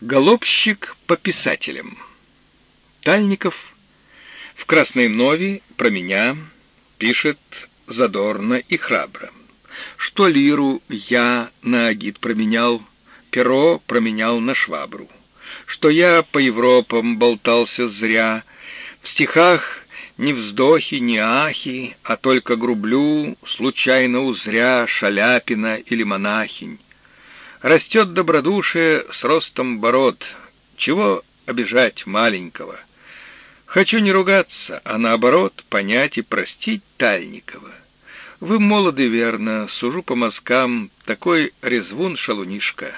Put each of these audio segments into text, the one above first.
Голубщик по писателям. Тальников в «Красной нове» про меня пишет задорно и храбро. Что лиру я на агит променял, перо променял на швабру. Что я по Европам болтался зря, в стихах ни вздохи, ни ахи, а только грублю, случайно узря Шаляпина или монахинь. Растет добродушие с ростом бород. Чего обижать маленького? Хочу не ругаться, а наоборот понять и простить Тальникова. Вы молоды, верно, сужу по мазкам, такой резвун-шалунишка.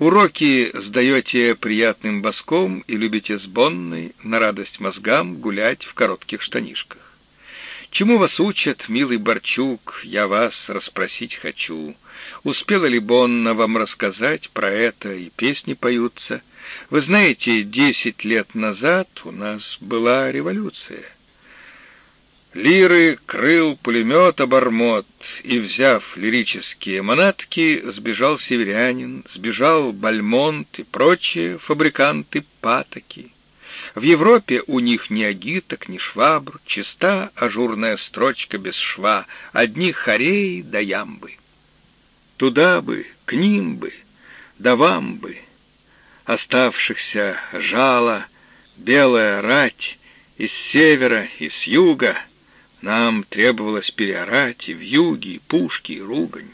Уроки сдаете приятным боском и любите с Бонной на радость мозгам гулять в коротких штанишках. Чему вас учат, милый Борчук, я вас расспросить хочу. Успела ли Бонна вам рассказать про это, и песни поются? Вы знаете, десять лет назад у нас была революция. Лиры крыл пулемет обормот, и, взяв лирические манатки, сбежал северянин, сбежал Бальмонт и прочие фабриканты патоки. В Европе у них ни агиток, ни швабр, чиста ажурная строчка без шва, одни хореи да ямбы. Туда бы, к ним бы, да вам бы, оставшихся жало, белая рать из севера и с юга, нам требовалось переорать и в юге, и пушки, и ругань.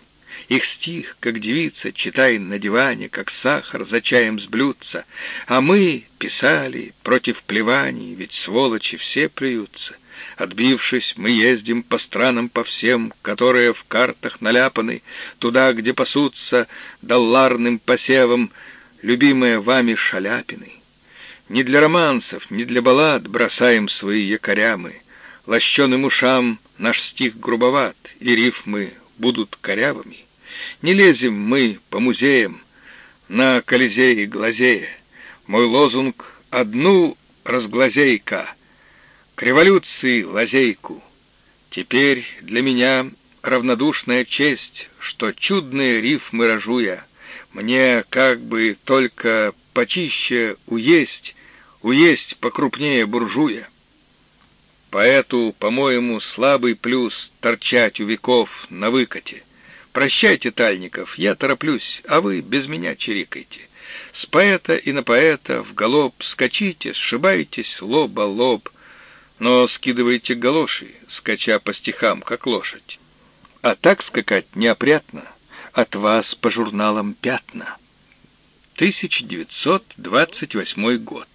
Их стих, как девица, читай на диване, как сахар за чаем с блюдца. А мы писали против плеваний, ведь сволочи все плюются. Отбившись, мы ездим по странам по всем, которые в картах наляпаны, туда, где пасутся долларным посевом любимые вами шаляпины. Не для романсов, не для баллад бросаем свои якоря мы. Лощеным ушам наш стих грубоват, и рифмы будут корявыми. Не лезем мы по музеям на Колизее глазея. Мой лозунг — одну разглазейка — к революции лазейку. Теперь для меня равнодушная честь, что чудные рифмы рожу я. Мне как бы только почище уесть, уесть покрупнее буржуя. Поэту, по-моему, слабый плюс торчать у веков на выкате. Прощайте, Тальников, я тороплюсь, а вы без меня чирикайте. С поэта и на поэта в галоп скачите, сшибайтесь лоб-о-лоб, но скидывайте галоши, скача по стихам, как лошадь. А так скакать неопрятно, от вас по журналам пятна. 1928 год.